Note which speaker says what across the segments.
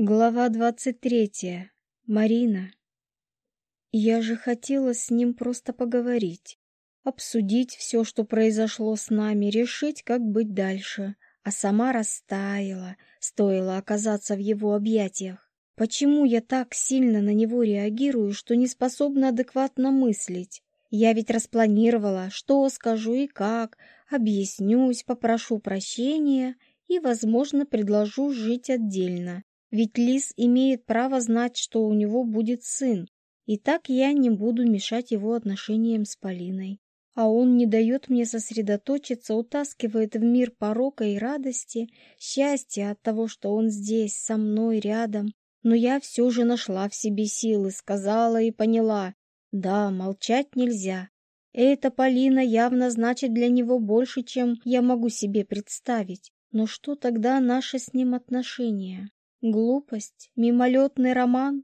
Speaker 1: Глава двадцать третья. Марина. Я же хотела с ним просто поговорить, обсудить все, что произошло с нами, решить, как быть дальше, а сама растаяла, стоило оказаться в его объятиях. Почему я так сильно на него реагирую, что не способна адекватно мыслить? Я ведь распланировала, что скажу и как, объяснюсь, попрошу прощения и, возможно, предложу жить отдельно. Ведь Лис имеет право знать, что у него будет сын, и так я не буду мешать его отношениям с Полиной. А он не дает мне сосредоточиться, утаскивает в мир порока и радости, счастья от того, что он здесь, со мной, рядом. Но я все же нашла в себе силы, сказала и поняла. Да, молчать нельзя. Эта Полина явно значит для него больше, чем я могу себе представить. Но что тогда наши с ним отношения? Глупость? Мимолетный роман?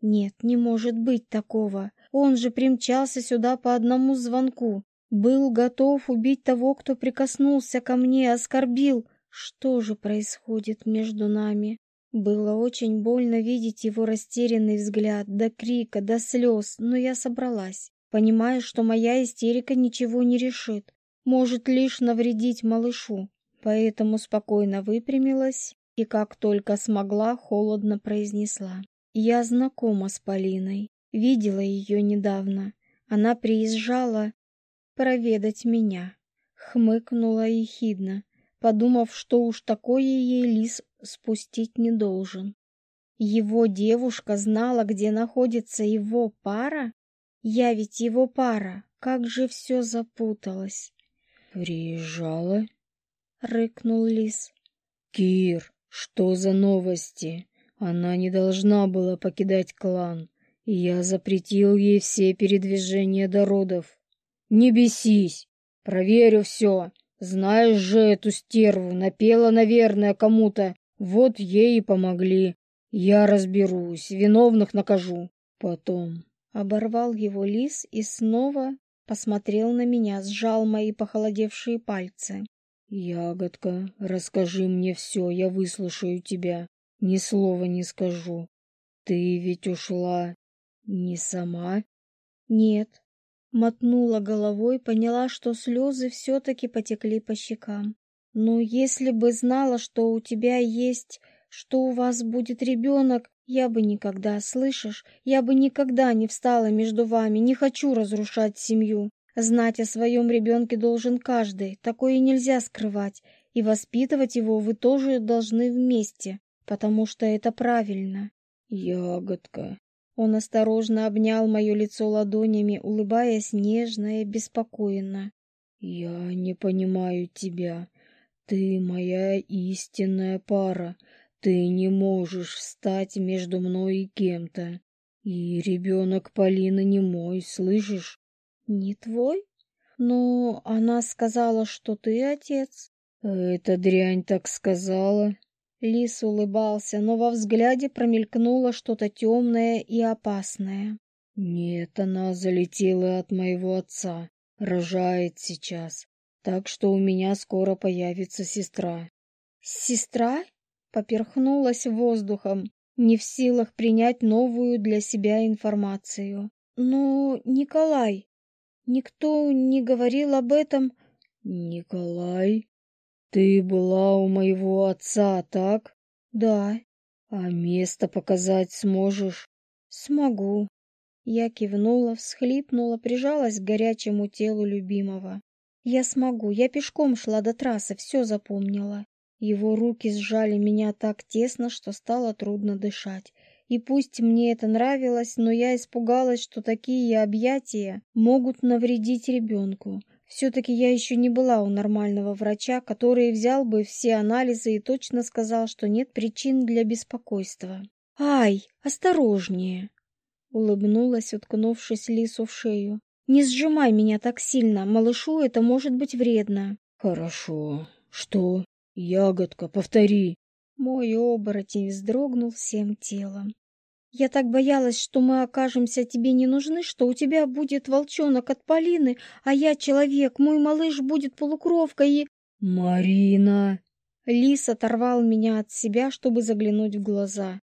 Speaker 1: Нет, не может быть такого. Он же примчался сюда по одному звонку. Был готов убить того, кто прикоснулся ко мне, оскорбил. Что же происходит между нами? Было очень больно видеть его растерянный взгляд, до крика, до слез, но я собралась, понимая, что моя истерика ничего не решит, может лишь навредить малышу. Поэтому спокойно выпрямилась и как только смогла, холодно произнесла. «Я знакома с Полиной, видела ее недавно. Она приезжала проведать меня». Хмыкнула ехидно, подумав, что уж такое ей лис спустить не должен. Его девушка знала, где находится его пара? Я ведь его пара, как же все запуталось.
Speaker 2: «Приезжала?» — рыкнул лис.
Speaker 1: «Кир, что за новости? Она не должна была покидать клан, и я запретил ей все передвижения до родов. Не бесись, проверю все. Знаешь же эту стерву, напела, наверное, кому-то. Вот ей и помогли. Я разберусь, виновных накажу. Потом. Оборвал его лис и снова посмотрел на меня, сжал мои похолодевшие пальцы. «Ягодка, расскажи мне все, я выслушаю тебя. Ни слова не скажу. Ты ведь ушла не сама?» «Нет». Мотнула головой, поняла, что слезы все-таки потекли по щекам. «Но если бы знала, что у тебя есть, что у вас будет ребенок, я бы никогда, слышишь, я бы никогда не встала между вами, не хочу разрушать семью. Знать о своем ребенке должен каждый, такое нельзя скрывать, и воспитывать его вы тоже должны вместе, потому что это правильно. Ягодка. Он осторожно обнял мое лицо ладонями, улыбаясь нежно и беспокойно. Я не понимаю тебя. Ты моя истинная пара. Ты не можешь встать между мной и кем-то. И ребенок Полины не мой, слышишь? «Не твой? Но она сказала, что ты отец». «Эта дрянь так сказала». Лис улыбался, но во взгляде промелькнуло что-то темное и опасное. «Нет, она залетела от моего отца. Рожает сейчас. Так что у меня скоро появится сестра». «Сестра?» — поперхнулась воздухом, не в силах принять новую для себя информацию. «Но, Николай, Никто не говорил об этом. Николай, ты была у моего отца, так? Да. А место показать сможешь? Смогу. Я кивнула, всхлипнула, прижалась к горячему телу любимого. Я смогу, я пешком шла до трассы, все запомнила. Его руки сжали меня так тесно, что стало трудно дышать. И пусть мне это нравилось, но я испугалась, что такие объятия могут навредить ребенку. Все-таки я еще не была у нормального врача, который взял бы все анализы и точно сказал, что нет причин для беспокойства. «Ай, осторожнее!» Улыбнулась, уткнувшись лису в шею. «Не сжимай меня так сильно, малышу это может быть вредно».
Speaker 2: «Хорошо. Что? Ягодка, повтори».
Speaker 1: Мой оборотень вздрогнул всем телом. Я так боялась, что мы окажемся тебе не нужны, что у тебя будет волчонок от Полины, а я человек, мой малыш будет полукровкой и...
Speaker 2: Марина!
Speaker 1: Лис оторвал меня от себя, чтобы заглянуть в глаза.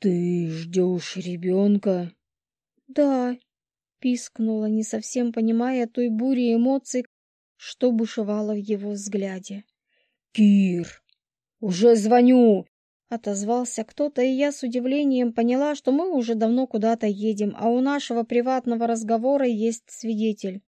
Speaker 2: «Ты ждешь ребенка?»
Speaker 1: «Да», — пискнула, не совсем понимая той бури эмоций, что бушевало в его взгляде.
Speaker 2: «Кир, уже звоню!»
Speaker 1: Отозвался кто-то, и я с удивлением поняла, что мы уже давно куда-то едем, а у нашего приватного разговора есть свидетель.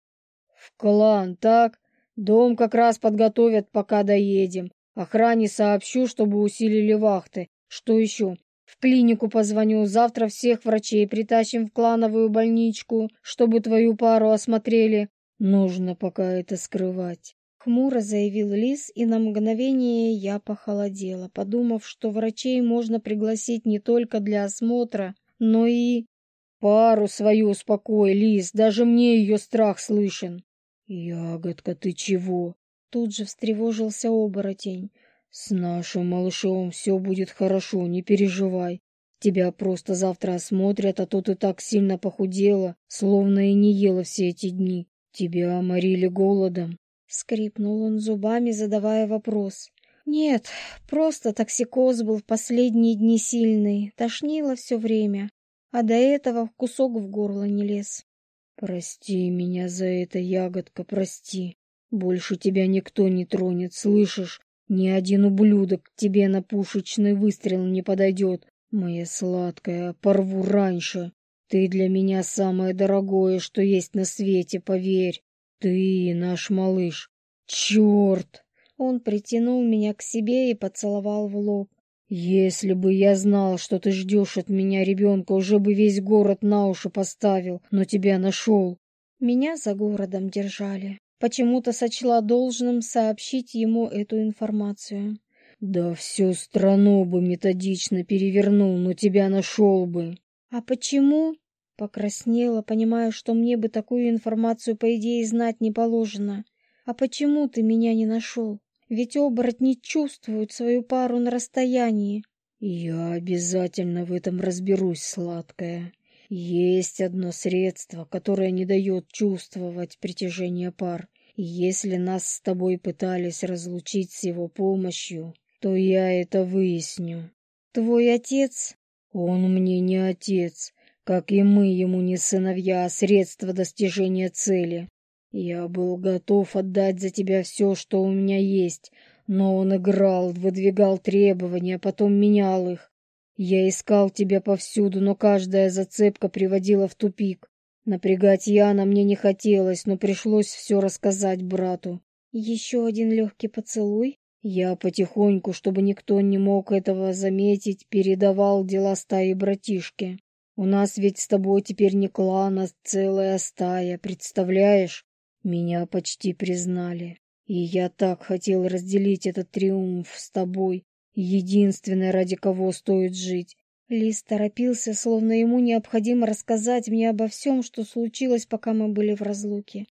Speaker 2: «В клан, так? Дом как раз подготовят, пока доедем. Охране сообщу, чтобы усилили вахты. Что еще? В клинику позвоню, завтра всех врачей притащим в клановую больничку, чтобы твою пару осмотрели. Нужно пока это скрывать.
Speaker 1: Хмуро заявил Лис, и на мгновение я похолодела, подумав, что врачей можно пригласить не только для осмотра, но и...
Speaker 2: Пару свою успокой, Лис, даже мне ее страх слышен. Ягодка, ты чего?
Speaker 1: Тут же встревожился оборотень.
Speaker 2: С нашим малышом все будет хорошо, не переживай. Тебя просто завтра осмотрят, а то ты так сильно похудела, словно и не ела все эти дни. Тебя оморили голодом.
Speaker 1: Скрипнул он зубами, задавая вопрос. Нет, просто токсикоз был в последние дни сильный, тошнило все время, а до этого кусок в горло не лез.
Speaker 2: Прости меня за это, ягодка, прости. Больше тебя никто не тронет, слышишь? Ни один ублюдок к тебе на пушечный выстрел не подойдет. Моя сладкая, порву раньше. Ты для меня самое дорогое, что есть на свете, поверь. Ты наш малыш. Черт!
Speaker 1: Он притянул меня к себе и поцеловал в лоб.
Speaker 2: Если бы я знал, что ты ждешь от меня ребенка, уже бы весь город на уши поставил, но тебя нашел.
Speaker 1: Меня за городом держали. Почему-то сочла должным сообщить ему эту информацию.
Speaker 2: Да всю страну бы методично перевернул, но тебя нашел бы.
Speaker 1: А почему? Покраснела, понимая, что мне бы такую информацию, по идее, знать не положено. А почему ты меня не нашел? Ведь оборотни чувствуют свою пару на расстоянии.
Speaker 2: Я обязательно в этом разберусь, сладкая. Есть одно средство, которое не дает чувствовать притяжение пар. И если нас с тобой пытались разлучить с его помощью, то я это выясню.
Speaker 1: Твой отец?
Speaker 2: Он мне не отец, как и мы ему не сыновья, а средство достижения цели. Я был готов отдать за тебя все, что у меня есть, но он играл, выдвигал требования, потом менял их. Я искал тебя повсюду, но каждая зацепка приводила в тупик. Напрягать Яна мне не хотелось, но пришлось все рассказать брату.
Speaker 1: Еще один легкий поцелуй?
Speaker 2: Я потихоньку, чтобы никто не мог этого заметить, передавал дела стаи братишки. У нас ведь с тобой теперь не клан, а целая стая, представляешь? Меня почти признали. И я так хотел разделить этот триумф с тобой, единственное, ради кого стоит жить.
Speaker 1: Лис торопился, словно ему необходимо рассказать мне обо всем, что случилось, пока мы были в разлуке.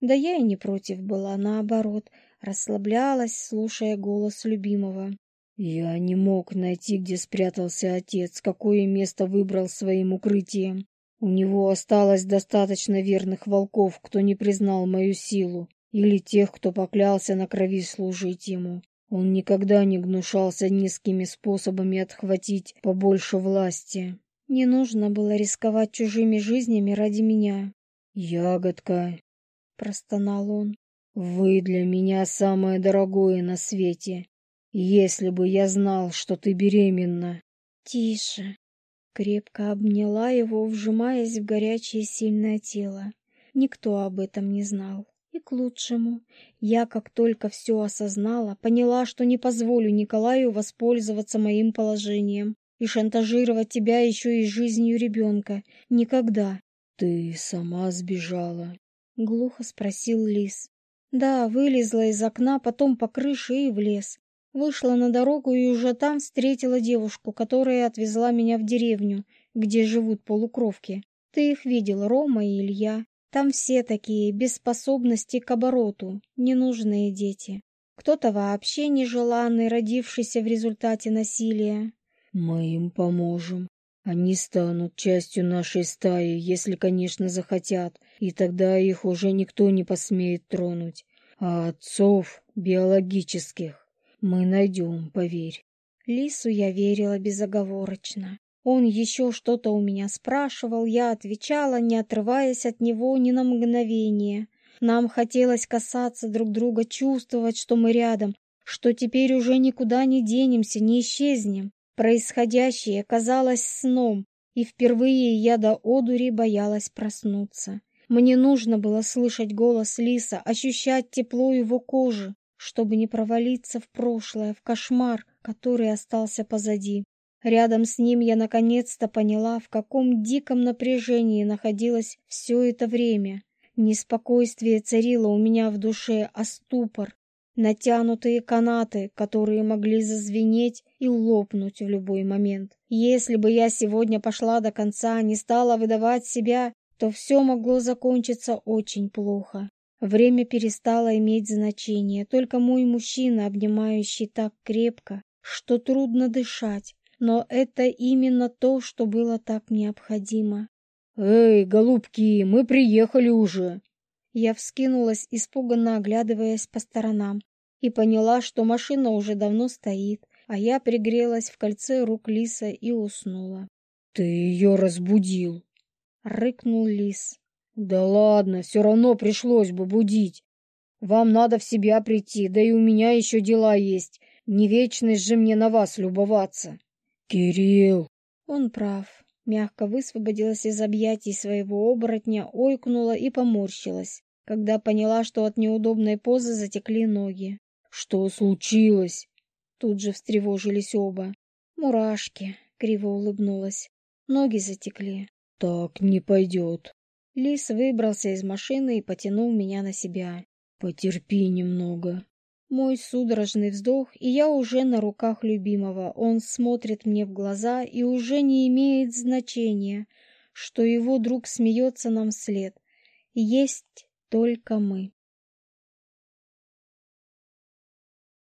Speaker 1: Да я и не против была, наоборот, расслаблялась, слушая голос любимого.
Speaker 2: Я не мог найти, где спрятался отец, какое место выбрал своим укрытием. У него осталось достаточно верных волков, кто не признал мою силу, или тех, кто поклялся на крови служить ему. Он никогда не гнушался низкими способами отхватить побольше власти.
Speaker 1: Не нужно было рисковать чужими жизнями ради меня.
Speaker 2: «Ягодка», —
Speaker 1: простонал он, —
Speaker 2: «вы для меня самое дорогое на свете. Если бы я знал, что ты беременна».
Speaker 1: «Тише», — крепко обняла его, вжимаясь в горячее сильное тело. Никто об этом не знал. И к лучшему. Я, как только все осознала, поняла, что не позволю Николаю воспользоваться моим положением и шантажировать тебя еще и жизнью ребенка. Никогда.
Speaker 2: — Ты сама сбежала?
Speaker 1: — глухо спросил Лис. Да, вылезла из окна, потом по крыше и в лес. Вышла на дорогу и уже там встретила девушку, которая отвезла меня в деревню, где живут полукровки. Ты их видел, Рома и Илья. Там все такие, без способности к обороту, ненужные дети. Кто-то вообще нежеланный, родившийся в результате насилия.
Speaker 2: Мы им поможем. Они станут частью нашей стаи, если, конечно, захотят, и тогда их уже никто не посмеет тронуть. А отцов, биологических, Мы найдем, поверь.
Speaker 1: Лису я верила безоговорочно. Он еще что-то у меня спрашивал, я отвечала, не отрываясь от него ни на мгновение. Нам хотелось касаться друг друга, чувствовать, что мы рядом, что теперь уже никуда не денемся, не исчезнем. Происходящее казалось сном, и впервые я до одури боялась проснуться. Мне нужно было слышать голос Лиса, ощущать тепло его кожи, чтобы не провалиться в прошлое, в кошмар, который остался позади. Рядом с ним я наконец-то поняла, в каком диком напряжении находилась все это время. Неспокойствие царило у меня в душе, а ступор, натянутые канаты, которые могли зазвенеть и лопнуть в любой момент. Если бы я сегодня пошла до конца, не стала выдавать себя, то все могло закончиться очень плохо. Время перестало иметь значение, только мой мужчина, обнимающий так крепко, что трудно дышать, но это именно то, что было так необходимо.
Speaker 2: «Эй, голубки, мы приехали уже!»
Speaker 1: Я вскинулась, испуганно оглядываясь по сторонам, и поняла, что машина уже давно стоит, а я пригрелась в кольце рук Лиса и уснула.
Speaker 2: «Ты ее разбудил!»
Speaker 1: — рыкнул Лис.
Speaker 2: «Да ладно, все равно пришлось бы будить. Вам надо в себя прийти, да и у меня еще дела есть. Не вечность же мне на вас любоваться». «Кирилл!»
Speaker 1: Он прав. Мягко высвободилась из объятий своего оборотня, ойкнула и поморщилась, когда поняла, что от неудобной позы затекли ноги.
Speaker 2: «Что случилось?»
Speaker 1: Тут же встревожились оба. «Мурашки!» — криво улыбнулась. Ноги затекли.
Speaker 2: «Так не пойдет».
Speaker 1: Лис выбрался из машины и потянул меня на себя.
Speaker 2: «Потерпи немного».
Speaker 1: Мой судорожный вздох, и я уже на руках любимого. Он смотрит мне в глаза, и уже не имеет значения, что его друг смеется нам вслед. Есть только мы.